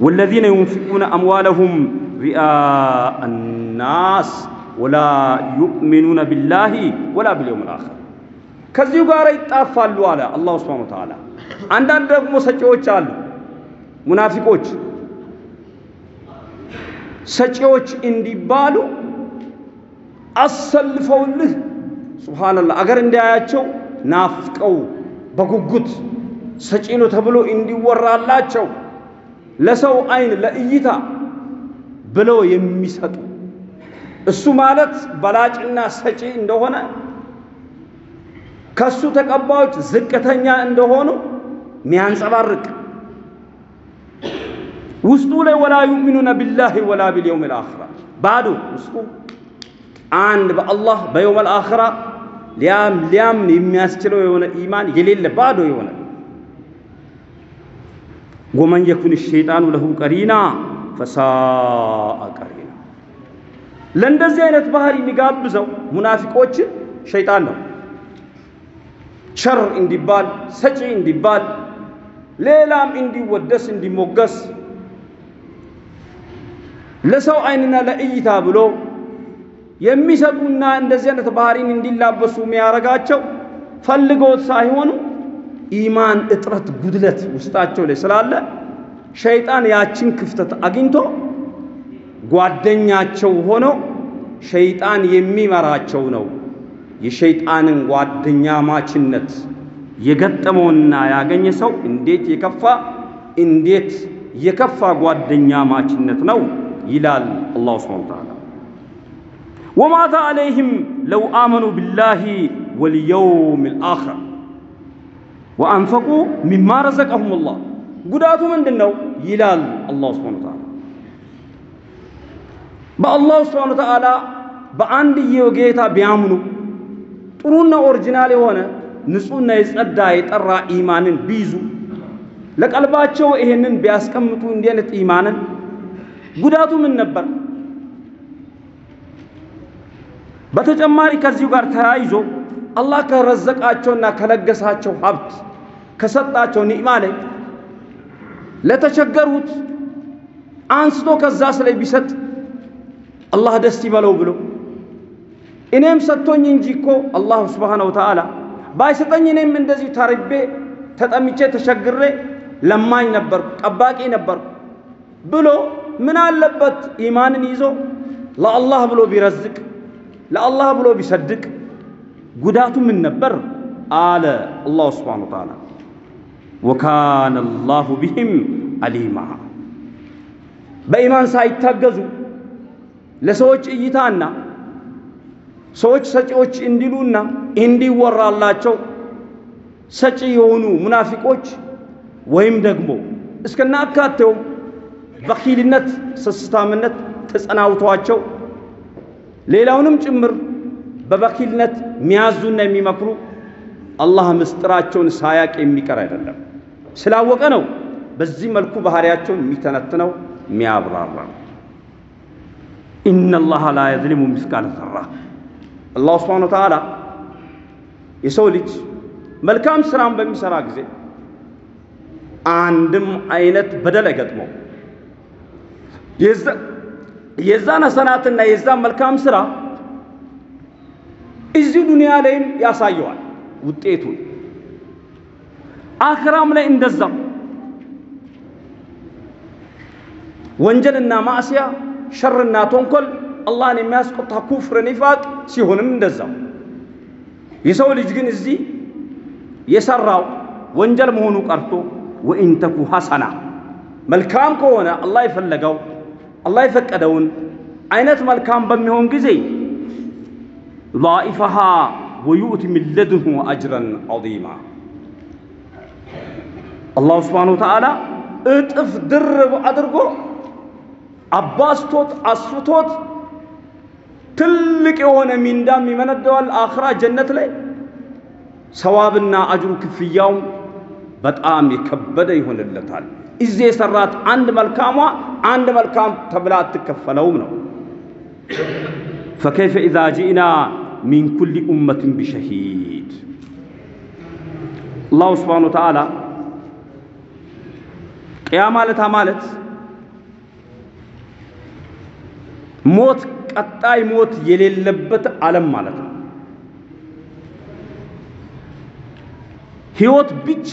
ወለዚነ ዩንፊቁነ አምዋለሁም ሪአአ ናስ ወላ ዩእሚኑነ ቢላሂ ወላ ቢልየውሚል አኺር ከዚሁ ጋር ይጣፋሉ አለ አላሁ ሱብሓነሁ ወተዓላ። አንዳንድ ደግሞ ሰጪዎች አሉ ሙናፊቆች ሰጪዎች እንዲባሉ አሰልፈውልህ ሱብሃነላህ አገር እንዳያቸው ናፍቀው በጉጉት ሰጪ ነው ተብሎ እንዲወራላቸው ለሰው አይን ለእይታ ብለው የሚሰጡ። እሱ ማለት በላጭና ሰጪ እንደሆነ ከሱ ተቀባዮች ዝቅተኛ እንደሆኑ ሚያንጸባርቅ ውስጡ ላይ ወላ ዩእሚኑነ ቢላሂ ወላ ቢልየውሚል አኺራ። ባዶ ውስጡ አንድ በአላህ በየውመል አኺራ ሊያም ሊያምን የሚያስችለው የሆነ ኢማን የሌለ ባዶ የሆነ ومن يكن الشيطان له قرينا فساء قرينا ለእንደዚህ አይነት ባህሪ የሚጋብዘው ሙናፊቆችን ሸይጣን ነው። ሸር እንዲባል ሰጪ እንዲባል ሌላም እንዲወደስ እንዲሞገስ ለሰው አይንና ለእይታ ብሎ የሚሰጡና እንደዚህ አይነት ባህሪን እንዲላበሱ የሚያረጋቸው ፈልገውት ሳይሆኑ ኢማን እጥረት ጉድለት ውስጣቸው ላይ ስላለ ሸይጣን ያችን ክፍተት አግኝቶ ጓደኛቸው ሆኖ ሸይጣን የሚመራቸው ነው። የሸይጣንን ጓደኛ ማችነት የገጠመውና ያገኘ ሰው እንዴት የከፋ እንዴት የከፋ ጓደኛ ማችነት ነው ይላል አላሁ سبحانه وتعالى። وماذا عليهم لو آمنوا بالله واليوم الآخر وأنفقوا مما رزقهم ጉዳቱ ምንድን ነው ይላል አላሁ سبحانه وتعالى። በአላሁ سبحانه وتعالى በአንድየው ጌታ ቢያምኑ ጥሩና original የሆነ ንጹሕና የጸዳ የጠራ ኢማንን ቢይዙ ለቀልባቸው ይሄንን ቢያስቀምጡ እንዲህ አይነት ኢማንን ጉዳቱ ምን ነበር? በተጨማሪ ከዚሁ ጋር ተያይዞ አላህ ከረዘቃቸውና ከለገሳቸው ሀብት ከሰጣቸው ኒዕማ ላይ ለተቸገሩት አንስቶ ከዛ ስለ ቢሰጥ አላህ ደስ ይበለው ብሎ እኔም ሰጥቶኝ እንጂ እኮ አላሁ ስብሓነሁ ወተዓላ ባይሰጠኝ እኔም እንደዚሁ ተርቤ ተጠምቼ ተቸግሬ ለማኝ ነበርኩ፣ ጠባቂ ነበርኩ ብሎ ምን አለበት? ኢማንን ይዞ ለአላህ ብሎ ቢረዝቅ ለአላህ ብሎ ቢሰድቅ ጉዳቱ ምን ነበር አለ አላሁ ስብሓነሁ ወተዓላ። ወካነ አላሁ ቢሂም አሊማ በኢማን ሳይታገዙ ለሰዎች እይታና ሰዎች ሰጪዎች እንዲሉና እንዲወራላቸው ሰጪ የሆኑ ሙናፊቆች ወይም ደግሞ እስከናካቴው በኪልነት ስስታምነት ተጸናውቷቸው ሌላውንም ጭምር በበኪልነት የሚያዙና የሚመክሩ አላህ ምስጢራቸውን ሳያቅ የሚቀር አይደለም። ስላወቀ ነው በዚህ መልኩ ባህሪያቸውን የሚተነትነው የሚያብራራ። ኢነላሃ ላ የዝሊሙ ምስቃለ ዘራ አላሁ ስብሓነሁ ወተዓላ የሰው ልጅ መልካም ስራን በሚሰራ ጊዜ አንድም አይነት በደል አይገጥመው። የዛን ሐሰናትና የዛን መልካም ስራ እዚህ ዱንያ ላይም ያሳየዋል ውጤቱን። አኽራም ላይ እንደዛም ወንጀልና ማዕሲያ ሸርና ተንኮል አላህን የሚያስቆጣ ኩፍር፣ ኒፋቅ ሲሆንም እንደዛው። የሰው ልጅ ግን እዚህ የሰራው ወንጀል መሆኑ ቀርቶ ወኢንተኩ ሐሰና መልካም ከሆነ አላህ የፈለገው አላህ የፈቀደውን አይነት መልካም በሚሆን ጊዜ ضائفها ወዩእቲ ሚን ለድንሁ አጅረን ዐዚማ አላሁ ስብሓነሁ ወተዓላ እጥፍ ድርብ አድርጎ አባስቶት አስፍቶት ትልቅ የሆነ ሚንዳም ይመነደዋል አኽራ ጀነት ላይ ሰዋብና አጅሩ ክፍያውም በጣም የከበደ ይሆንለታል። እዚህ የሰራት አንድ መልካሟ አንድ መልካም ተብላ አትከፈለውም ነው ፈከይፈ ኢዛ ጂእና ሚን ኩሊ ኡመትን bishahid አላሁ ስብሓነ ወተዓላ ቅያማ ለታ ማለት ሞት ቀጣይ ሞት የሌለበት ዓለም ማለት ነው። ህይወት ብቻ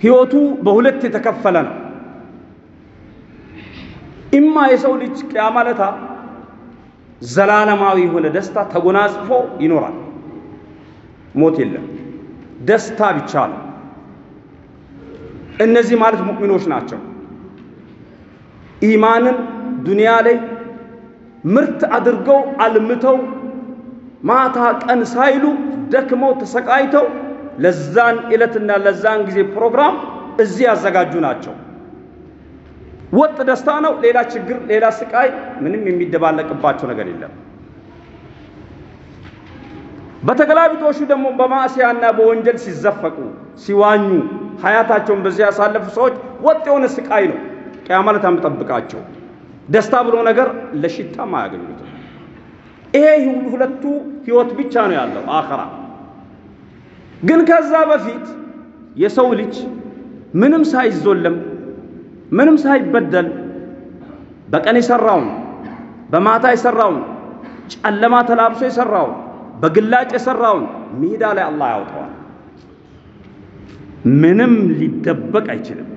ህይወቱ በሁለት የተከፈለ ነው። ኢማ የሰው ልጅ ቅያማ ለታ ዘላለማዊ የሆነ ደስታ ተጎናጽፎ ይኖራል። ሞት የለም፣ ደስታ ብቻ ነው። እነዚህ ማለት ሙእሚኖች ናቸው። ኢማንን ዱንያ ላይ ምርት አድርገው አልምተው ማታ ቀን ሳይሉ ደክመው ተሰቃይተው ለዛን ዕለትና ለዛን ጊዜ ፕሮግራም እዚህ ያዘጋጁ ናቸው። ወጥ ደስታ ነው። ሌላ ችግር፣ ሌላ ስቃይ ምንም የሚደባለቅባቸው ነገር የለም። በተገላቢጦሹ ደግሞ በማዕሲያና በወንጀል ሲዘፈቁ ሲዋኙ ሀያታቸውን በዚህ ያሳለፉ ሰዎች ወጥ የሆነ ስቃይ ነው ቅያማ ዕለት የሚጠብቃቸው። ደስታ ብሎ ነገር ለሽታም አያገኙትም። ይሄ ሁለቱ ህይወት ብቻ ነው ያለው አኸራ። ግን ከዛ በፊት የሰው ልጅ ምንም ሳይዞለም ምንም ሳይበደል በቀን የሰራውን በማታ የሰራውን ጨለማ ተላብሶ የሰራውን በግላጭ የሰራውን ሜዳ ላይ አላህ ያወጣዋል። ምንም ሊደበቅ አይችልም።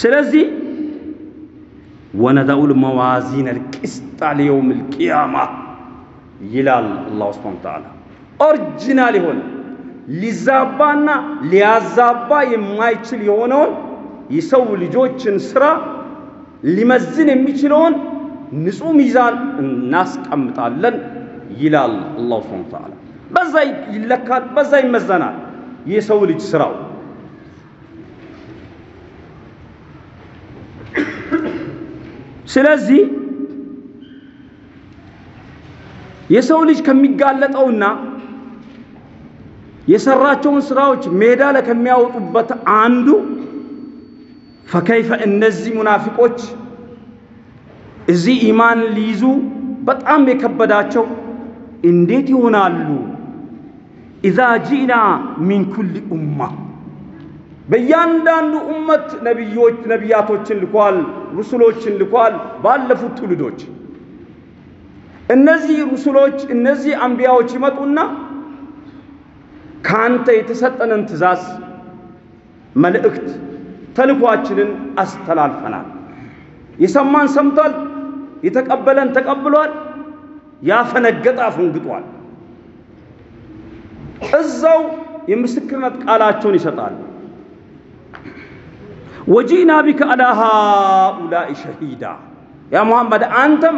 ስለዚህ ወነደኡል መዋዚን አልቅስጣ ሊየውም ልቅያማ ይላል አላሁ ስብሓነ ወተዓላ። ኦሪጂናል የሆነ ሊዛባና ሊያዛባ የማይችል የሆነውን የሰው ልጆችን ስራ ሊመዝን የሚችለውን ንጹህ ሚዛን እናስቀምጣለን ይላል አላሁ ስብሓነ ወተዓላ። በዛ ይለካል፣ በዛ ይመዘናል የሰው ልጅ ስራው። ስለዚህ የሰው ልጅ ከሚጋለጠውና የሰራቸውን ስራዎች ሜዳ ላይ ከሚያወጡበት አንዱ ፈከይፈ እነዚህ ሙናፊቆች እዚህ ኢማን ሊይዙ በጣም የከበዳቸው እንዴት ይሆናሉ? ኢዛ ጂና ሚን ኩል ኡማ በእያንዳንዱ ኡመት ነቢዮች ነቢያቶችን ልኳል፣ ሩሱሎችን ልኳል። ባለፉት ትውልዶች እነዚህ ሩሱሎች እነዚህ አንቢያዎች ይመጡና ከአንተ የተሰጠንን ትእዛዝ፣ መልእክት፣ ተልኳችንን አስተላልፈናል። የሰማን ሰምቷል፣ የተቀበለን ተቀብሏል፣ ያፈነገጠ አፈንግጧል። እዛው የምስክርነት ቃላቸውን ይሰጣሉ። ወጂና ቢከ አላ ሃኡላኢ ሸሂዳ ያ ሙሐመድ አንተም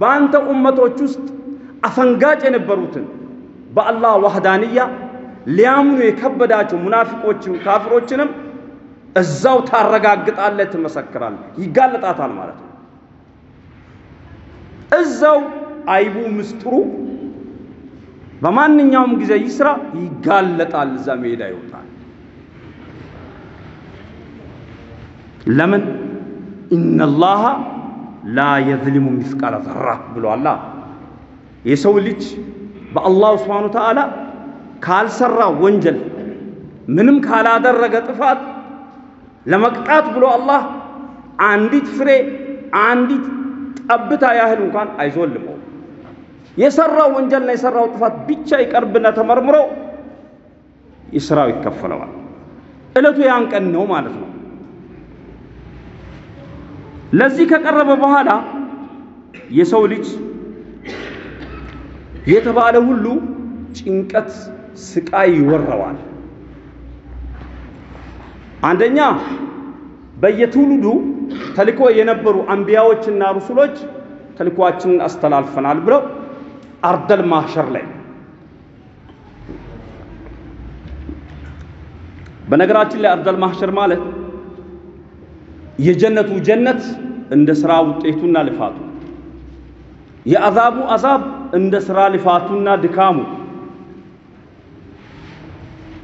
በአንተ ኡመቶች ውስጥ አፈንጋጭ የነበሩትን በአላህ ዋህዳንያ ሊያምኑ የከበዳቸው ሙናፊቆችን ካፍሮችንም እዛው ታረጋግጣለህ፣ ትመሰክራለህ። ይጋለጣታል ማለት ነው። እዛው አይቡ ምስጢሩ በማንኛውም ጊዜ ይስራ ይጋለጣል። እዛ ሜዳ ይወጣል። ለምን ኢነላሃ ላ የዝሊሙ ሚስቃለ ዘራ ብሏላ። የሰው ልጅ በአላሁ ስብሓነ ወተዓላ ካልሰራ ወንጀል ምንም ካላደረገ ጥፋት ለመቅጣት ብሎ አላህ አንዲት ፍሬ አንዲት ጠብታ ያህል እንኳን አይዞልመው። የሰራው ወንጀልና የሰራው ጥፋት ብቻ ይቀርብና ተመርምሮ የስራው ይከፈለዋል። እለቱ ያን ቀን ነው ማለት ነው። ለዚህ ከቀረበ በኋላ የሰው ልጅ የተባለ ሁሉ ጭንቀት፣ ስቃይ ይወረዋል። አንደኛ በየትውልዱ ተልኮ የነበሩ አንቢያዎችና ሩሱሎች ተልኳችንን አስተላልፈናል ብለው አርደል ማህሸር ላይ በነገራችን ላይ አርደል ማህሸር ማለት የጀነቱ ጀነት እንደ ስራ ውጤቱና ልፋቱ፣ የአዛቡ አዛብ እንደ ስራ ልፋቱና ድካሙ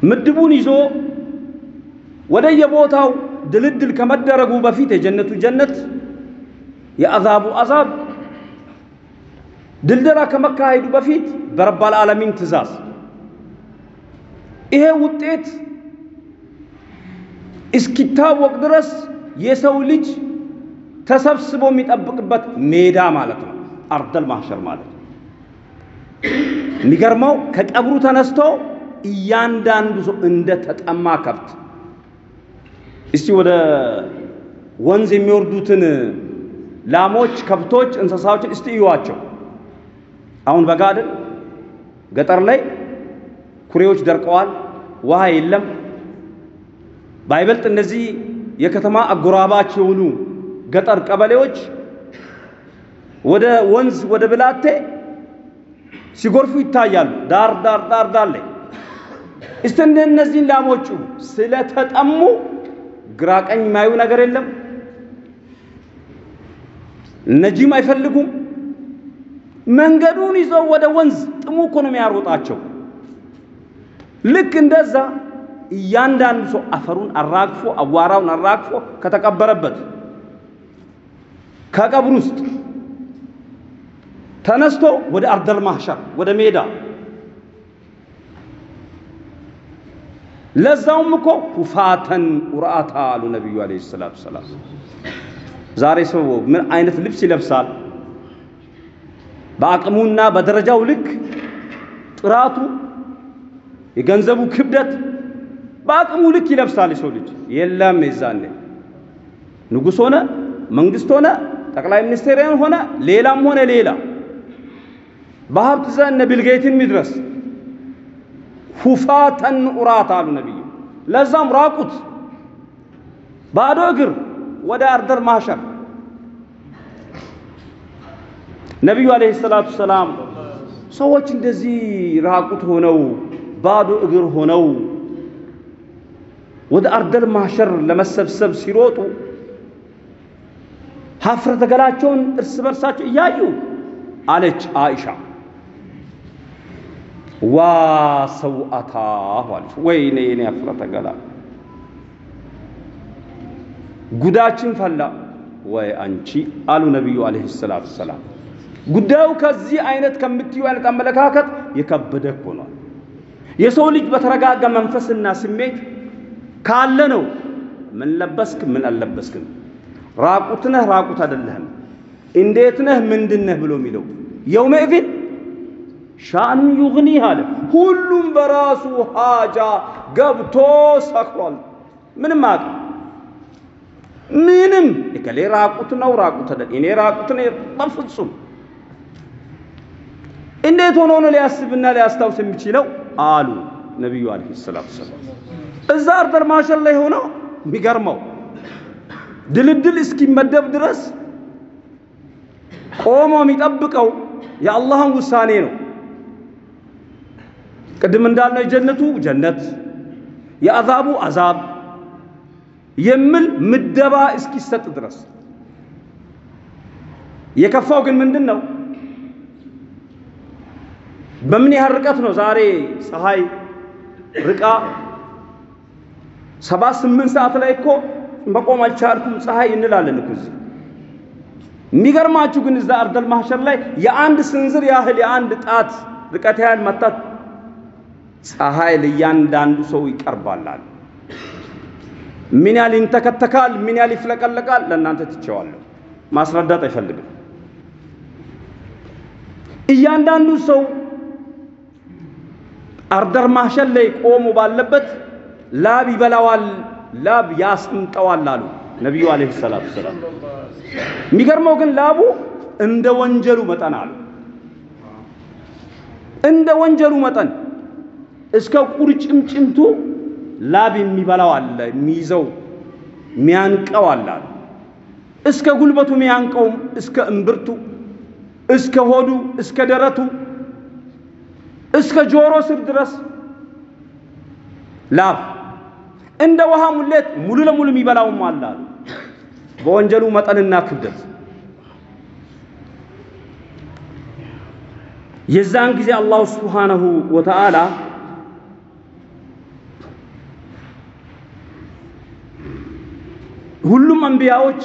ምድቡን ይዞ ወደ የቦታው ድልድል ከመደረጉ በፊት የጀነቱ ጀነት የአዛቡ አዛብ ድልደላ ከመካሄዱ በፊት በረባል ዓለሚን ትእዛዝ ይሄ ውጤት እስኪታወቅ ድረስ የሰው ልጅ ተሰብስቦ የሚጠብቅበት ሜዳ ማለት ነው። አርደል ማህሸር ማለት የሚገርመው ከቀብሩ ተነስቶ እያንዳንዱ ሰው እንደ ተጠማ ከብት እስቲ ወደ ወንዝ የሚወርዱትን ላሞች፣ ከብቶች፣ እንስሳዎችን እስቲ እዩዋቸው። አሁን በጋ አይደል? ገጠር ላይ ኩሬዎች ደርቀዋል፣ ውሃ የለም። ባይበልጥ እነዚህ የከተማ አጎራባች የሆኑ ገጠር ቀበሌዎች ወደ ወንዝ ወደ ብላቴ ሲጎርፉ ይታያሉ። ዳር ዳር ዳር ዳር ላይ እስቲ እነዚህን ላሞቹ ስለተጠሙ ግራ ቀኝ የማዩ ነገር የለም። ነጂም አይፈልጉም። መንገዱን ይዘው ወደ ወንዝ ጥሙ እኮ ነው የሚያሮጣቸው። ልክ እንደዛ እያንዳንዱ ሰው አፈሩን አራግፎ አዋራውን አራግፎ ከተቀበረበት ከቀብር ውስጥ ተነስቶ ወደ አርደል ማህሸር ወደ ሜዳ ለዛውም እኮ ሁፋተን ኡርአታ አሉ ነቢዩ አለይሂ ሰላቱ ሰላም። ዛሬ ሰው ምን አይነት ልብስ ይለብሳል? በአቅሙና በደረጃው ልክ ጥራቱ፣ የገንዘቡ ክብደት በአቅሙ ልክ ይለብሳል የሰው ልጅ። የለም የዛኔ ንጉሥ ሆነ መንግስት ሆነ ጠቅላይ ሚኒስቴርን ሆነ ሌላም ሆነ ሌላ በሀብት ዘነ ቢልጌትን ሚድረስ ሁፋተን ኡራት አሉ ነቢዩ። ለዛም ራቁት። ባዶ እግር ወደ አርደር ማሸር ነቢዩ አለይሂ ሰላቱ ሰላም ሰዎች እንደዚህ ራቁት ሆነው ባዶ እግር ሆነው ወደ አርደል ማሸር ለመሰብሰብ ሲሮጡ ሀፍረተ ገላቸውን እርስ በርሳቸው እያዩ አለች አይሻ ዋ ሰውአታሁ አለች። ወይኔ የኔ ሀፍረተ ገላ ጉዳችን ፈላ። ወይ አንቺ አሉ ነቢዩ አለይሂ ሰላቱ ሰላም። ጉዳዩ ከዚህ አይነት ከምትዩ አይነት አመለካከት የከበደ እኮ ነው። የሰው ልጅ በተረጋጋ መንፈስና ስሜት ካለ ነው ምን ለበስክ ምን አልለበስክም፣ ራቁት ነህ ራቁት አይደለህም፣ እንዴት ነህ ምንድን ነህ ብሎ የሚለው የውመኢዝን ሻኑ ዩግኒህ አለ። ሁሉም በራሱ ሃጃ ገብቶ ሰክሯል። ምንም አቅም ምንም እከሌ ራቁት ነው ራቁት አይደል፣ እኔ ራቁት ነው በፍጹም እንዴት ሆኖ ነው ሊያስብና ሊያስታውስ የሚችለው አሉ ነቢዩ አለይሂ ሰላቱ ሰላም። እዛ አርደር ማሸር ላይ ሆነው የሚገርመው ድልድል እስኪመደብ ድረስ ቆሞ የሚጠብቀው የአላህን ውሳኔ ነው። ቅድም እንዳልነው የጀነቱ ጀነት የአዛቡ አዛብ የሚል ምደባ እስኪሰጥ ድረስ የከፋው ግን ምንድን ነው? በምን ያህል ርቀት ነው ዛሬ ፀሐይ ርቃ ሰባት ስምንት ሰዓት ላይ እኮ መቆም አልቻልኩም ፀሐይ እንላለን እኮ እዚህ። የሚገርማችሁ ግን እዛ አርደል ማህሸር ላይ የአንድ ስንዝር ያህል የአንድ ጣት ርቀት ያህል መታት ፀሐይ ለእያንዳንዱ ሰው ይቀርባላል። ምን ያህል ይንተከተካል፣ ምን ያህል ይፍለቀለቃል፣ ለእናንተ ትቼዋለሁ። ማስረዳት አይፈልግም። እያንዳንዱ ሰው አርደር ማህሸር ላይ ቆሞ ባለበት ላብ ይበላዋል፣ ላብ ያስምጠዋል አሉ ነቢዩ አለይሂ ሰላቱ ሰላም። የሚገርመው ግን ላቡ እንደ ወንጀሉ መጠን አሉ እንደ ወንጀሉ መጠን እስከ ቁርጭምጭምቱ ላብ የሚበላው አለ፣ የሚይዘው የሚያንቀው አለ እስከ ጉልበቱ የሚያንቀውም እስከ እምብርቱ፣ እስከ ሆዱ፣ እስከ ደረቱ፣ እስከ ጆሮ ስር ድረስ ላብ። እንደ ውሃ ሙሌት ሙሉ ለሙሉ የሚበላውም አለ በወንጀሉ መጠንና ክብደት። የዛን ጊዜ አላሁ ስብሓነሁ ወተዓላ ሁሉም አንቢያዎች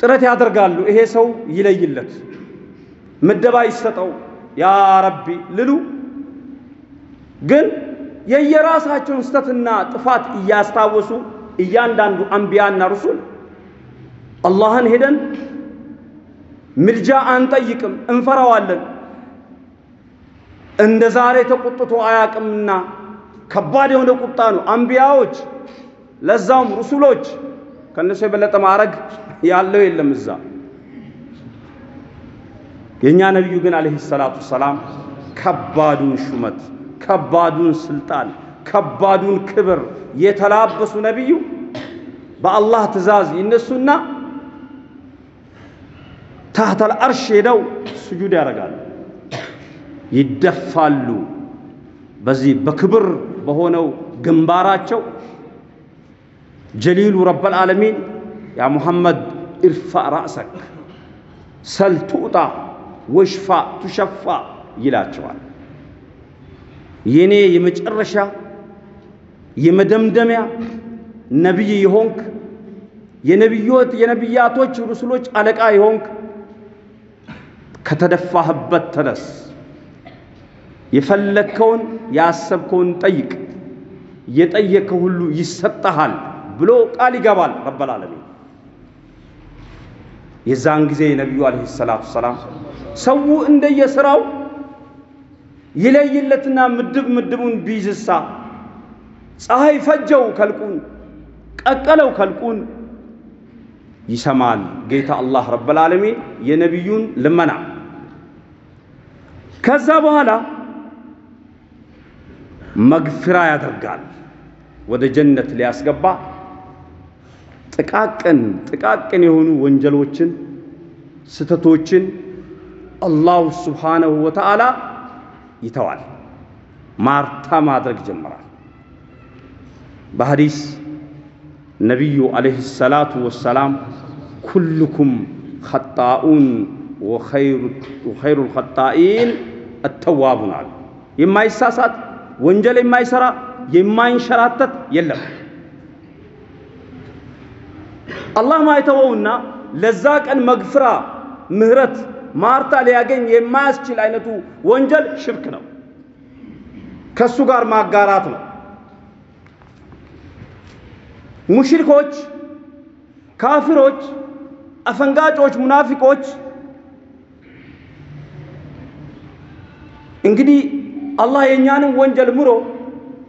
ጥረት ያደርጋሉ። ይሄ ሰው ይለይለት፣ ምደባ ይሰጠው ያ ረቢ ልሉ ግን የየራሳቸውን ስተትና ጥፋት እያስታወሱ እያንዳንዱ አንቢያና ሩሱል አላህን ሄደን ምልጃ አንጠይቅም፣ እንፈራዋለን። እንደ ዛሬ ተቆጥቶ አያቅምና ከባድ የሆነ ቁጣ ነው። አንቢያዎች ለዛውም ሩሱሎች ከነሱ የበለጠ ማዕረግ ያለው የለም እዛ። የእኛ ነቢዩ ግን አለይሂ ሰላቱ ሰላም ከባዱን ሹመት፣ ከባዱን ስልጣን፣ ከባዱን ክብር የተላበሱ ነቢዩ በአላህ ትእዛዝ ይነሱና ታህተል አርሽ ሄደው ስጁድ ያደርጋሉ፣ ይደፋሉ። በዚህ በክብር በሆነው ግንባራቸው ጀሊሉ ረበል ዓለሚን ያ ሙሐመድ ኢርፋ ራእሰክ ሰል ቱዕጣ ወሽፋ ቱሸፋ ይላቸዋል። የኔ የመጨረሻ የመደምደሚያ ነቢይ የሆንክ የነቢዮት የነቢያቶች ሩሱሎች አለቃ የሆንክ ከተደፋህበት ተነስ፣ የፈለግከውን ያሰብከውን ጠይቅ፣ የጠየከው ሁሉ ይሰጠሃል ብሎ ቃል ይገባል ረበል ዓለሚን። የዛን ጊዜ ነቢዩ አለይሂ ሰላቱ ሰላም ሰው እንደየስራው ይለይለትና ምድብ ምድቡን ቢይዝሳ ፀሐይ ፈጀው ከልቁን ቀቀለው ከልቁን ይሰማል ጌታ አላህ ረበል ዓለሚን የነቢዩን ልመና። ከዛ በኋላ መግፊራ ያደርጋል ወደ ጀነት ሊያስገባ ጥቃቅን ጥቃቅን የሆኑ ወንጀሎችን ስተቶችን አላሁ ስብሓነሁ ወተዓላ ይተዋል። ማርታ ማድረግ ጀመራል። በሐዲስ ነቢዩ ዓለይሂ ሰላቱ ወሰላም ኩልኩም ኸጣኡን ወኸይሩል ኸጣኢን አተዋቡን አሉ። የማይሳሳት ወንጀል የማይሰራ የማይንሸራተት የለም። አላህ ማይተወውና ለዛ ቀን መግፍራ ምህረት ማርታ ሊያገኝ የማያስችል አይነቱ ወንጀል ሽርክ ነው። ከሱ ጋር ማጋራት ነው። ሙሽሪኮች፣ ካፊሮች፣ አፈንጋጮች፣ ሙናፊቆች እንግዲህ አላህ የእኛንም ወንጀል ምሮ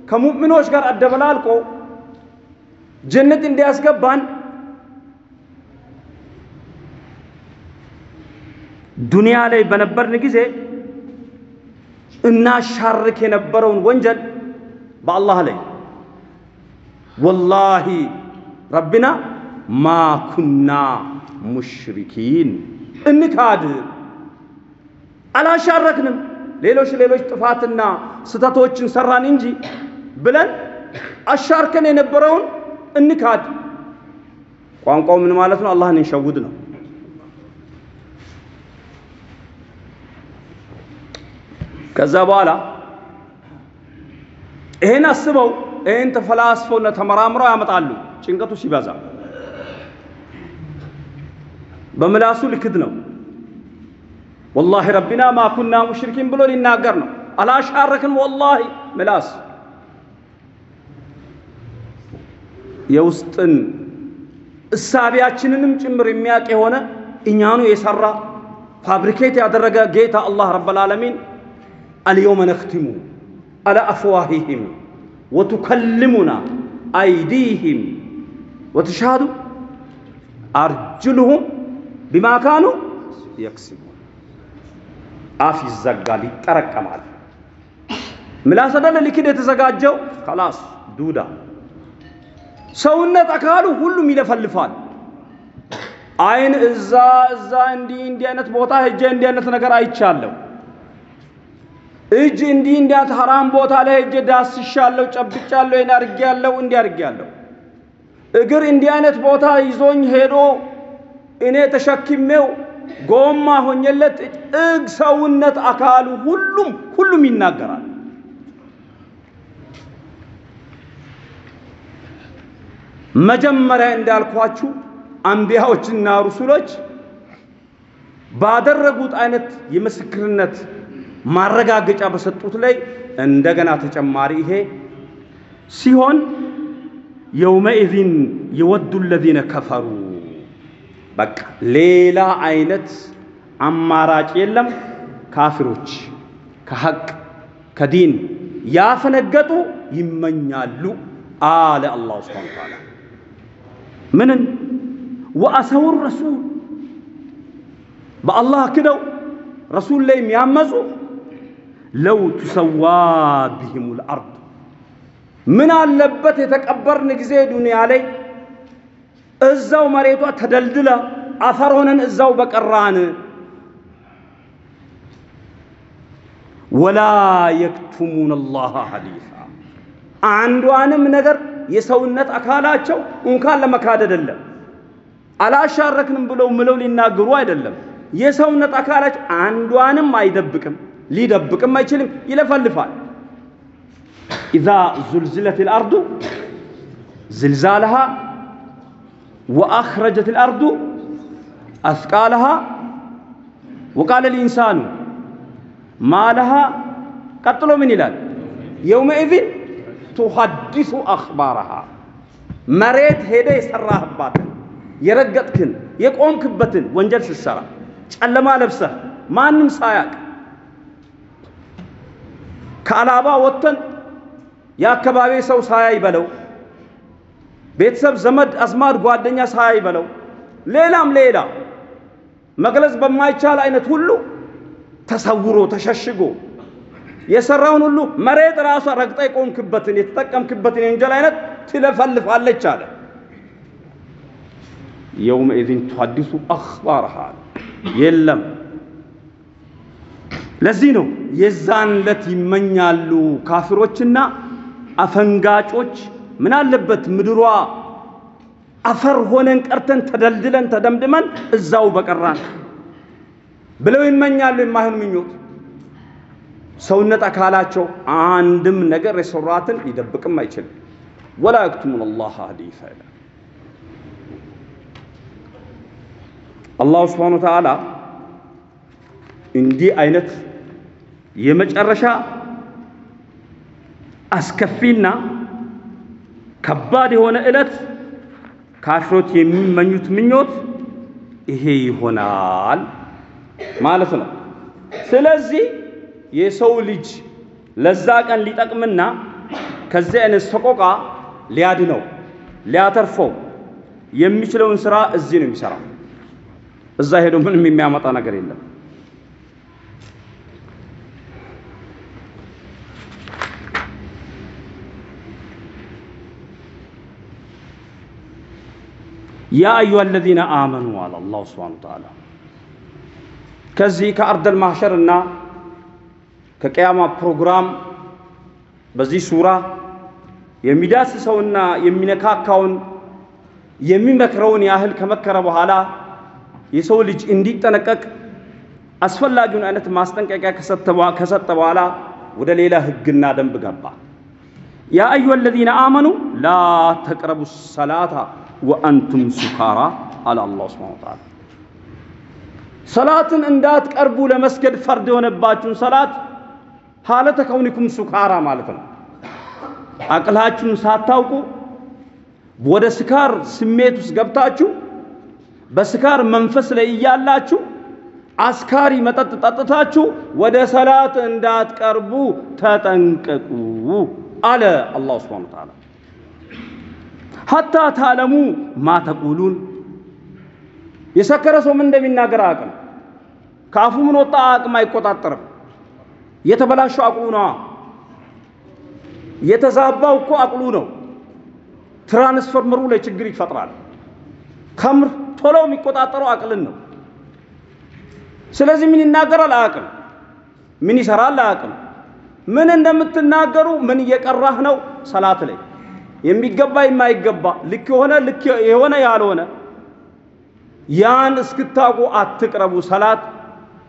ከሙእሚኖች ጋር አደበላልቆ ጀነት እንዲያስገባን ዱንያ ላይ በነበርን ጊዜ እናሻርክ የነበረውን ወንጀል በአላህ ላይ ወላሂ ረቢና ማ ኩና ሙሽሪኪን እንካድ አላሻረክንም፣ ሌሎች ሌሎች ጥፋትና ስተቶችን ሰራን እንጂ ብለን አሻርከን የነበረውን እንካድ። ቋንቋው ምን ማለት ነው? አላህን እንሸውድ ነው። ከዛ በኋላ ይሄን አስበው ይሄን ተፈላስፈውና ተመራምረው ያመጣሉ። ጭንቀቱ ሲበዛ በምላሱ ልክድ ነው። ወላሂ ረቢና ማ ኩና ሙሽሪኪን ብሎ ሊናገር ነው። አላሻረክን ወላሂ ምላስ የውስጥን እሳቢያችንንም ጭምር የሚያውቅ የሆነ እኛኑ የሰራ ፋብሪኬት ያደረገ ጌታ አላህ ረብል ዓለሚን ነኽቲሙ አላ አፍዋሂሂም ወቱከልሙና አይዲህም ወትሻሃዱ አርጅሉሁም ቢማ ካኑ የክስቡን። አፍ ይዘጋል፣ ይጠረቀማል። ምላስ አይደለ ሊክድ የተዘጋጀው ከላስ ዱዳ ሰውነት አካሉ ሁሉም ይለፈልፋል። አይን እዛ እዛ እንዲህ እንዲህ አይነት ቦታ ሄጄ እንዲህ አይነት ነገር አይቻለሁ። እጅ እንዲህ አይነት ሐራም ቦታ ላይ ሄጄ ዳስሻለሁ፣ ጨብጫለሁ፣ ይሄን አድርጌያለሁ፣ እንዲህ አድርጌያለሁ። እግር እንዲህ አይነት ቦታ ይዞኝ ሄዶ እኔ ተሸክሜው ጎማ ሆኜለት እግ ሰውነት አካሉ ሁሉም ሁሉም ይናገራል። መጀመሪያ እንዳልኳችሁ አንቢያዎችና ሩሱሎች ባደረጉት አይነት የምስክርነት ማረጋገጫ በሰጡት ላይ እንደገና ተጨማሪ ይሄ ሲሆን የውመኢዝን የወዱ ለዚነ ከፈሩ በቃ ሌላ አይነት አማራጭ የለም። ካፊሮች ከሐቅ ከዲን ያፈነገጡ ይመኛሉ አለ አላሁ ስብሓነ ወተዓላ። ምንን ወአሰው ረሱል በአላህ ክደው ረሱል ላይ የሚያመፁ ለው ቱሰዋ ቢሂም ልአርድ ምን አለበት የተቀበርን ጊዜ ዱንያ ላይ? እዛው መሬቷ ተደልድላ አፈር ሆነን እዛው በቀራን። ወላ የክቱሙን አላህ ሐዲሳ አንዷንም ነገር የሰውነት አካላቸው እንኳን ለመካድ አይደለም፣ አላሻረክንም ብለው ምለው ሊናገሩ አይደለም። የሰውነት አካላቸው አንዷንም አይደብቅም፣ ሊደብቅም አይችልም፣ ይለፈልፋል። ኢዛ ዙልዝለት ልአርዱ ዝልዛልሃ ወአኽረጀት ልአርዱ አስቃልሃ ወቃለ ልኢንሳኑ ማለሃ ቀጥሎ ምን ይላል? የውመኢዝን ቱሐዲሱ አኽባረሃ መሬት ሄደ የሰራህባትን የረገጥክን የቆምክበትን ወንጀል ስትሰራ ጨለማ ለብሰህ ማንም ሳያቅ ከአላባ ወጥተን የአካባቢ ሰው ሳያይ በለው ቤተሰብ ዘመድ አዝማድ ጓደኛ ሳያይ በለው ሌላም ሌላ መግለጽ በማይቻል አይነት ሁሉ ተሰውሮ ተሸሽጎ የሰራውን ሁሉ መሬት ራሷ ረግጣ የቆምክበትን የተጠቀምክበትን የወንጀል አይነት ትለፈልፋለች አለ። የውመኢዝን ቱሐዲሱ አኽባረሃ የለም። ለዚህ ነው የዛን ዕለት ይመኛሉ ካፊሮችና አፈንጋጮች። ምን አለበት ምድሯ አፈር ሆነን ቀርተን ተደልድለን ተደምድመን እዛው በቀራን ብለው ይመኛሉ። የማይሆን ምኞት ሰውነት አካላቸው አንድም ነገር የሰራትን ሊደብቅም አይችልም። ወላ የክቱሙን አላህ ይላል አላሁ ስብሓነ ወተዓላ። እንዲህ አይነት የመጨረሻ አስከፊና ከባድ የሆነ ዕለት ካፊሮች የሚመኙት ምኞት ይሄ ይሆናል ማለት ነው። ስለዚህ የሰው ልጅ ለዛ ቀን ሊጠቅምና ከዚህ አይነት ሰቆቃ ሊያድነው ሊያተርፈው የሚችለውን ስራ እዚህ ነው የሚሰራው። እዛ ሄዶ ምንም የሚያመጣ ነገር የለም። ያ አዩሃ አለዚነ አመኑ አለ አላሁ ስብሓነሁ ወተዓላ ከዚህ ከአርደል ማህሸር እና ከቅያማ ፕሮግራም በዚህ ሱራ የሚዳስሰውና የሚነካካውን የሚመክረውን ያህል ከመከረ በኋላ የሰው ልጅ እንዲጠነቀቅ አስፈላጊውን አይነት ማስጠንቀቂያ ከሰጠ በኋላ ወደ ሌላ ህግና ደንብ ገባ። ያ አዩሃ አለዚነ አመኑ ላ ተቅረቡ ሰላታ ወአንቱም ሱካራ አለ አላሁ ሱብሓነሁ ወተዓላ። ሰላትን እንዳትቀርቡ ለመስገድ ፈርድ የሆነባችሁን ሰላት ሀለተ ከውኒኩም ሱካራ ማለት ነው። አቅላችሁን ሳታውቁ ወደ ስካር ስሜት ውስጥ ገብታችሁ በስካር መንፈስ ላይ እያላችሁ አስካሪ መጠጥ ጠጥታችሁ ወደ ሰላት እንዳትቀርቡ ተጠንቀቁ አለ አላሁ ሱብሓነሁ ወተዓላ። ሐታ ታለሙ ማ ተቁሉን የሰከረ ሰው ምን እንደሚናገር አቅም ከአፉ ምን ወጣ አቅም አይቆጣጠርም። የተበላሸው አቅሉ ነዋ። የተዛባው እኮ አቅሉ ነው። ትራንስፈርመሩ ላይ ችግር ይፈጥራል። ከምር ቶሎ የሚቆጣጠረው አቅልን ነው። ስለዚህ ምን ይናገራል አያውቅም። ምን ይሰራል አያውቅም። ምን እንደምትናገሩ ምን እየቀራህ ነው? ሰላት ላይ የሚገባ የማይገባ ልክ የሆነ ልክ የሆነ ያልሆነ ያን እስክታውቁ አትቅረቡ ሰላት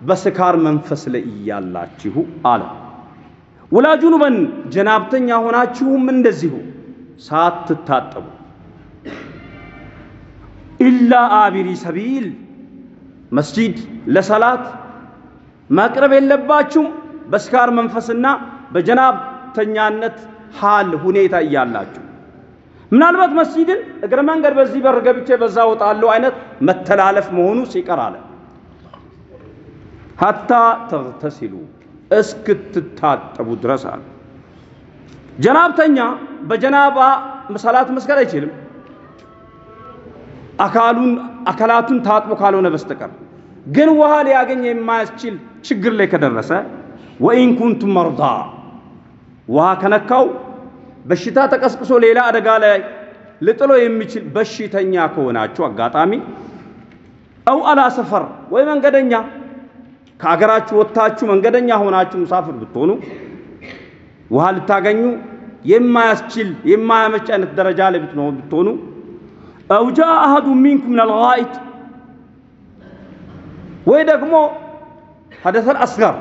በስካር መንፈስ ላይ እያላችሁ አለ። ወላ ጁኑበን ጀናብተኛ ሆናችሁም እንደዚሁ ሳትታጠቡ ኢላ አቢሪ ሰቢል መስጂድ ለሰላት መቅረብ የለባችሁም በስካር መንፈስና በጀናብተኛነት ሃል ሁኔታ እያላችሁ ምናልባት መስጂድን እግረ መንገድ በዚህ በር ገብቼ በዛ ወጣለሁ አይነት መተላለፍ መሆኑ ሲቀር አለ ሀታ ተግተሲሉ እስክትታጠቡ ድረስ አለ። ጀናብተኛ በጀናባ ሰላት መስገድ አይችልም፣ አካሉን አካላቱን ታጥቦ ካልሆነ በስተቀር ግን ውሃ ሊያገኝ የማያስችል ችግር ላይ ከደረሰ ወኢን ኩንቱም መርዳ ውሃ ከነካው በሽታ ተቀስቅሶ ሌላ አደጋ ላይ ልጥሎ የሚችል በሽተኛ ከሆናችሁ አጋጣሚ አው አላ ሰፈር ወይ መንገደኛ ከአገራችሁ ወጥታችሁ መንገደኛ ሆናችሁ ሙሳፍር ብትሆኑ ውሃ ልታገኙ የማያስችል የማያመች አይነት ደረጃ ላይ ብትሆኑ አው ጃ አሐዱ ሚንኩም ሚነል ጋኢጥ ወይ ደግሞ ሐደሰል አስገር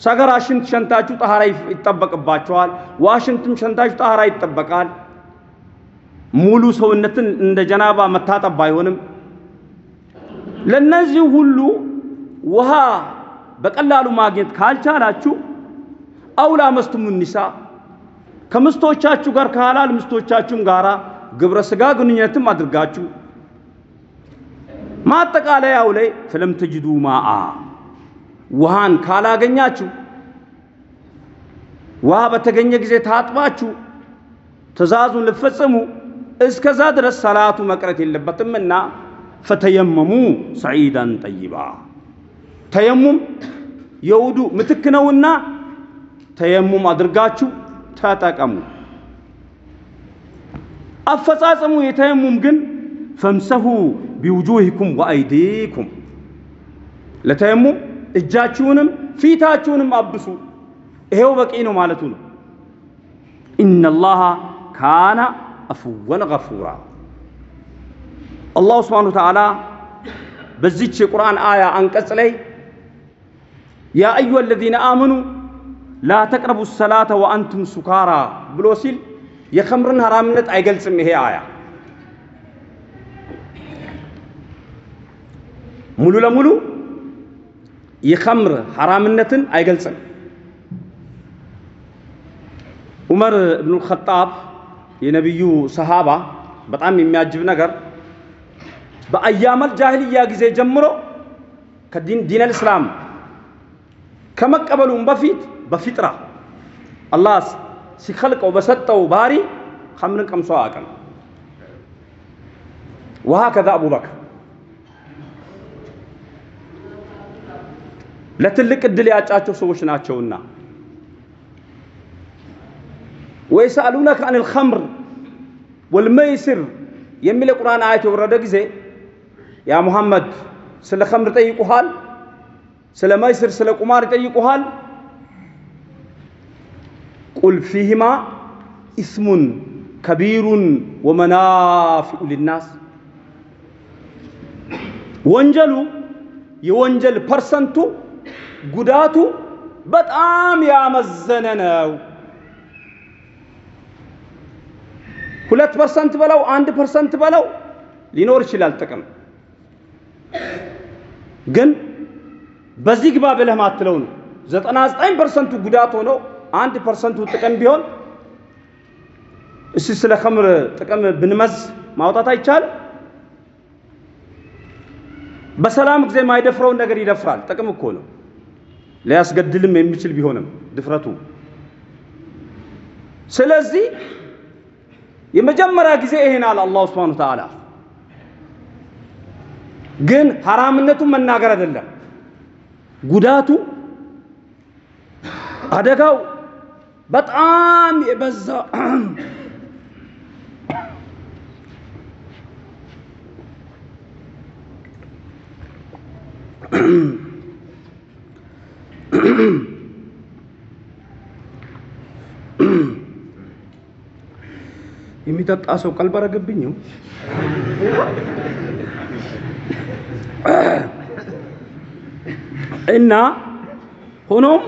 ሰገራ ሽንት ሸንታችሁ ጠሃራ ይጠበቅባችኋል። ዋሽንትም ሸንታችሁ ጠሃራ ይጠበቃል። ሙሉ ሰውነትን እንደ ጀናባ መታጠብ ባይሆንም ለነዚህ ሁሉ ውሃ በቀላሉ ማግኘት ካልቻላችሁ አውላ መስቱሙ ኒሳ ከምስቶቻችሁ ጋር ከሐላል ምስቶቻችሁም ጋር ግብረ ስጋ ግንኙነትም አድርጋችሁ ማጠቃለያው ላይ ፍለም ትጅዱ ማአ ውሃን ካላገኛችሁ ውሃ በተገኘ ጊዜ ታጥባችሁ ትእዛዙን ልፈጽሙ እስከዛ ድረስ ሰላቱ መቅረት የለበትምና ፈተየመሙ ሰዒዳን ጠይባ ተየሙም የውዱ ምትክ ነውና ተየሙም አድርጋችሁ ተጠቀሙ። አፈጻጸሙ የተየሙም ግን ፈምሰሁ ቢውጁሂኩም ወአይዲኩም ለተየሙም እጃችሁንም ፊታችሁንም አብሱ። ይሄው በቂ ነው ማለቱ ነው። ኢነላሃ ካነ አፍወን ገፉራ። አላሁ ስብሓነሁ ወተዓላ በዚች የቁርአን አያ አንቀጽ ላይ ያ አዩሃ አለዚነ አመኑ ላ ተቅረቡ ሰላተ ወአንቱም ሱካራ ብሎ ሲል የኸምርን ሐራምነት አይገልጽም። ይሄ አያ ሙሉ ለሙሉ የኸምር ሐራምነትን አይገልጽም። ዑመር እብኑል ኸጣብ የነቢዩ ሰሃባ በጣም የሚያጅብ ነገር በአያመል ጃሂልያ ጊዜ ጀምሮ ከዲን ዲነል እስላም ከመቀበሉም በፊት በፊጥራ አላህ ሲኸልቀው በሰጠው ባህሪ ኸምርን ቀምሶ አያውቅም። ውሃ ከዛ አቡበክር ለትልቅ እድል ያጫቸው ሰዎች ናቸውና ወይሰአሉነከ አኒል ኸምር ወልመይስር የሚል የቁርአን አያት የወረደ ጊዜ ያ ሙሐመድ ስለ ኸምር ጠይቁሃል፣ ስለ መይስር ስለ ቁማር ይጠይቁሃል። ቁል ፊህማ ኢስሙን ከቢሩን ወመናፊዑ ሊናስ ወንጀሉ የወንጀል percent ኡ ጉዳቱ በጣም ያመዘነ ነው። ሁለት percent በለው አንድ percent በለው ሊኖር ይችላል ጥቅም ግን በዚህ ግባ ብለህ ማትለው ነው። ዘጠና ዘጠኝ percent ኡ ጉዳት ሆኖ አንድ percent ኡ ጥቅም ቢሆን እስቲ ስለ ኸምር ጥቅም ብንመዝ ማውጣት አይቻልም? በሰላም ጊዜ የማይደፍረውን ነገር ይደፍራል። ጥቅም እኮ ነው። ሊያስገድልም የሚችል ቢሆንም ድፍረቱ። ስለዚህ የመጀመሪያ ጊዜ ይሄን አለ አላሁ ሱብሓነሁ ወተዓላ። ግን ሐራምነቱን መናገር አይደለም ጉዳቱ አደጋው በጣም የበዛ የሚጠጣ ሰው ቀልብ አረገብኝ። እና ሆኖም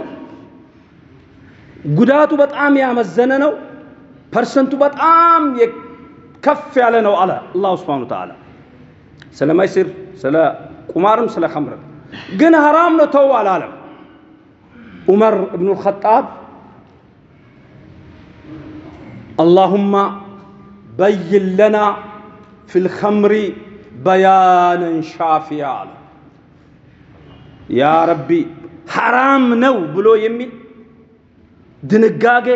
ጉዳቱ በጣም ያመዘነ ነው። percent ኡ በጣም ከፍ ያለ ነው አለ አላሁ سبحانه وتعالى። ስለ መይሲር፣ ስለ ቁማርም፣ ስለ ኸምርም ግን ሐራም ነው ተው አላለም። ዑመር እብኑል ኸጣብ اللهم بين لنا في الخمر بيانا شافيا አለ። يا ربي ሐራም ነው ብሎ የሚል ድንጋጌ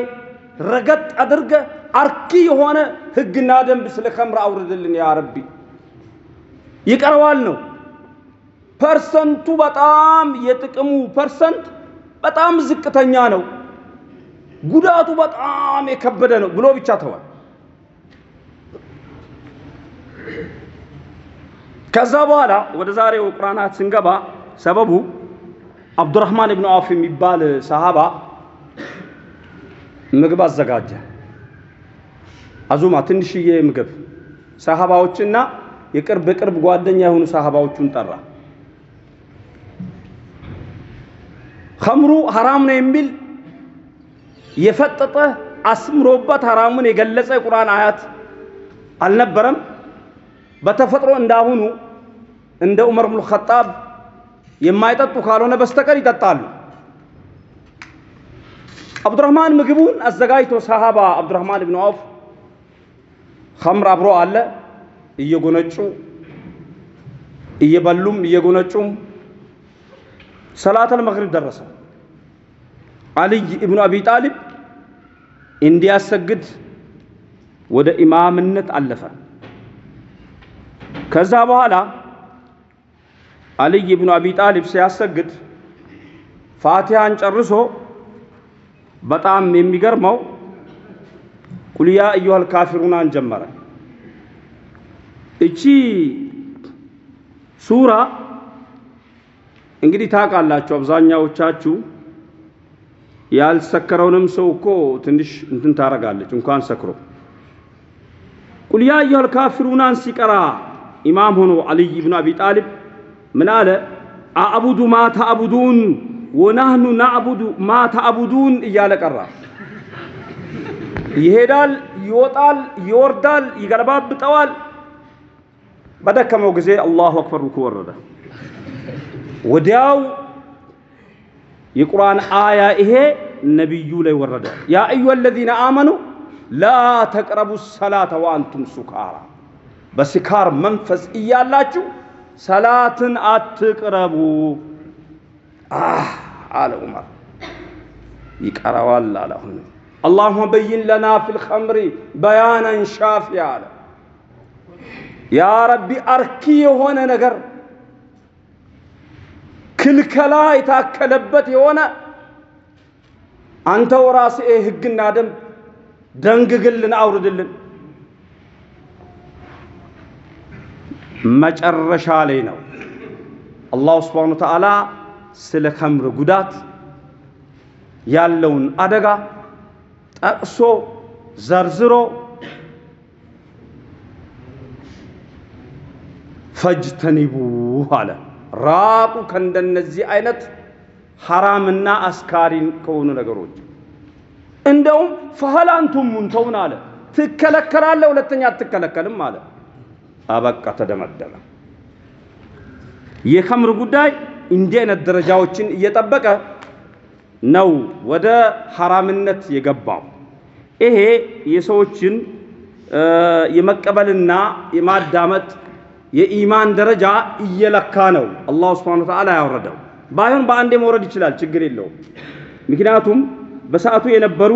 ረገጥ አድርገ አርኪ የሆነ ህግና ደንብ ስለ ኸምር አውርድልን يا ربي። ይቀረዋል ነው percent ኡ በጣም የጥቅሙ percent በጣም ዝቅተኛ ነው፣ ጉዳቱ በጣም የከበደ ነው ብሎ ብቻ ተዋል። ከዛ በኋላ ወደ ዛሬው ቁርአናት ስንገባ ሰበቡ አብዱራህማን ብኑ አውፍ የሚባል ሰሃባ ምግብ አዘጋጀ። አዙማ ትንሽዬ ምግብ ሰሃባዎችና የቅርብ ቅርብ ጓደኛ የሆኑ ሰሃባዎቹን ጠራ። ኸምሩ ሐራም ነው የሚል የፈጠጠ አስምሮበት ሐራሙን የገለጸ የቁርአን አያት አልነበረም። በተፈጥሮ እንዳሁኑ እንደ ዑመር ብኑ ኸጣብ የማይጠጡ ካልሆነ በስተቀር ይጠጣሉ። አብዱራህማን ምግቡን አዘጋጅቶ ሰሃባ አብዱራህማን ብኑ አውፍ ኸምር አብሮ አለ። እየጎነጩ እየበሉም እየጎነጩም ሰላተል መግሪብ ደረሰ። አልይ ኢብኑ አቢ ጣሊብ እንዲያሰግድ ወደ ኢማምነት አለፈ። ከዛ በኋላ አልይ ኢብኑ አቢ ጣሊብ ሲያሰግድ ፋቲሃን ጨርሶ በጣም የሚገርመው ቁል ያ አዩሃል ካፊሩናን ጀመረ። እቺ ሱራ እንግዲህ ታውቃላችሁ፣ አብዛኛዎቻችሁ ያልሰከረውንም ሰው እኮ ትንሽ እንትን ታረጋለች እንኳን ሰክሮ። ቁል ያ አዩሃል ካፊሩናን ሲቀራ ኢማም ሆኖ አልይ ብኑ አቢ ጣሊብ ምን አለ? አዕቡዱ ማ ተዕቡዱን ወናህኑ ናዕቡዱ ማ ተዕቡዱን እያለ ቀራ። ይሄዳል፣ ይወጣል፣ ይወርዳል፣ ይገለባብጠዋል። በደከመው ጊዜ አላሁ አክበር ብሎ ወረደ። ወዲያው የቁርአን አያ ይሄ ነቢዩ ላይ ወረደ። ያ አዩሃ አለዚነ አመኑ ላ ተቅረቡ ሰላተ ወአንቱም ሱካራ፣ በስካር መንፈስ እያላችሁ ሰላትን አትቅረቡ አለ ዑመር። ይቀረዋል አለ አሁን አላሁመ በይን ለና ፊል ኸምሪ በያነን ሻፊያ አለ። ያ ረቢ አርኪ የሆነ ነገር ክልከላ የታከለበት የሆነ አንተው ራስህ ህግና ደንብ ደንግግልን፣ አውርድልን። መጨረሻ ላይ ነው አላሁ ስብሓነ ወተዓላ ስለ ኸምር ጉዳት ያለውን አደጋ ጠቅሶ ዘርዝሮ ፈጅተኒቡ አለ። ራቁ ከእንደነዚህ አይነት ሐራምና አስካሪን ከሆኑ ነገሮች። እንደውም ፈሀል አንቱም ሙንተውን አለ። ትከለከላለህ፣ ሁለተኛ አትከለከልም አለ። አበቃ፣ ተደመደመ። የኸምር ጉዳይ እንዲህ አይነት ደረጃዎችን እየጠበቀ ነው ወደ ሐራምነት የገባው። ይሄ የሰዎችን የመቀበልና የማዳመጥ የኢማን ደረጃ እየለካ ነው አላሁ ስብሓነሁ ወተዓላ ያወረደው። ባይሆን በአንዴ መውረድ ይችላል፣ ችግር የለውም። ምክንያቱም በሰዓቱ የነበሩ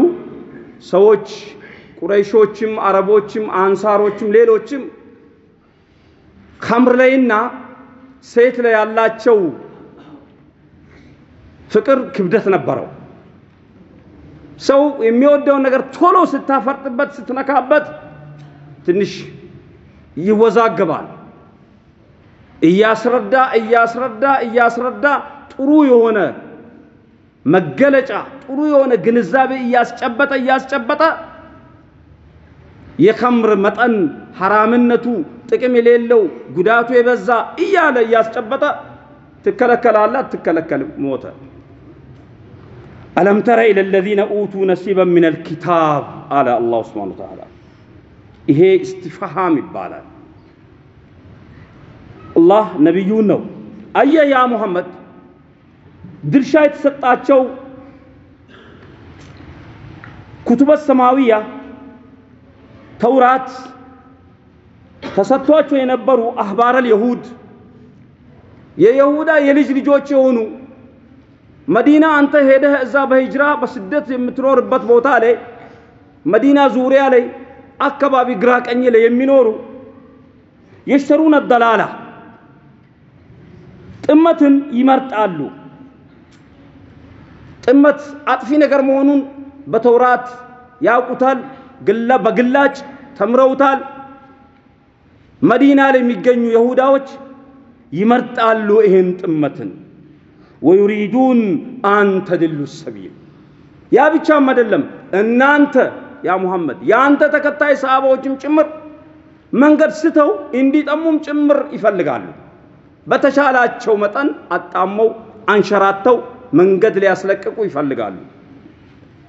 ሰዎች ቁረይሾችም፣ አረቦችም፣ አንሳሮችም ሌሎችም ኸምር ላይና ሴት ላይ ያላቸው ፍቅር ክብደት ነበረው። ሰው የሚወደውን ነገር ቶሎ ስታፈርጥበት ስትነካበት ትንሽ ይወዛገባል። እያስረዳ እያስረዳ እያስረዳ ጥሩ የሆነ መገለጫ ጥሩ የሆነ ግንዛቤ እያስጨበጠ እያስጨበጠ የኸምር መጠን ሐራምነቱ ጥቅም የሌለው ጉዳቱ የበዛ እያለ እያስጨበጠ ትከለከላለህ፣ አትከለከልም፣ ሞተ። አለም ተረ ኢለ ለዚነ ኡቱ ነሲበን ሚነል ኪታብ አለ አላሁ ሱብሓነሁ ወተዓላ። ይሄ እስቲፍሃም ይባላል። አላህ ነቢዩን ነው አየ ያ ሙሐመድ ድርሻ የተሰጣቸው ኩቱበት ሰማዊያ ተውራት ተሰጥቷቸው የነበሩ አህባረል የሁድ የይሁዳ የልጅ ልጆች የሆኑ መዲና አንተ ሄደህ እዛ በሂጅራ በስደት የምትኖርበት ቦታ ላይ መዲና ዙሪያ ላይ አካባቢ ግራ ቀኝ ላይ የሚኖሩ የሽተሩነ ደላላ ጥመትን ይመርጣሉ። ጥመት አጥፊ ነገር መሆኑን በተውራት ያውቁታል። ግላ በግላጭ ተምረውታል። መዲና ላይ የሚገኙ ይሁዳዎች ይመርጣሉ ይህን ጥመትን። ወዩሪዱን አን ተድሉ ሰቢል። ያ ብቻም አይደለም፣ እናንተ ያ ሙሐመድ የአንተ ተከታይ ሰሃባዎችም ጭምር መንገድ ስተው እንዲጠሙም ጭምር ይፈልጋሉ። በተሻላቸው መጠን አጣመው አንሸራተው መንገድ ሊያስለቅቁ ይፈልጋሉ።